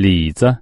李子。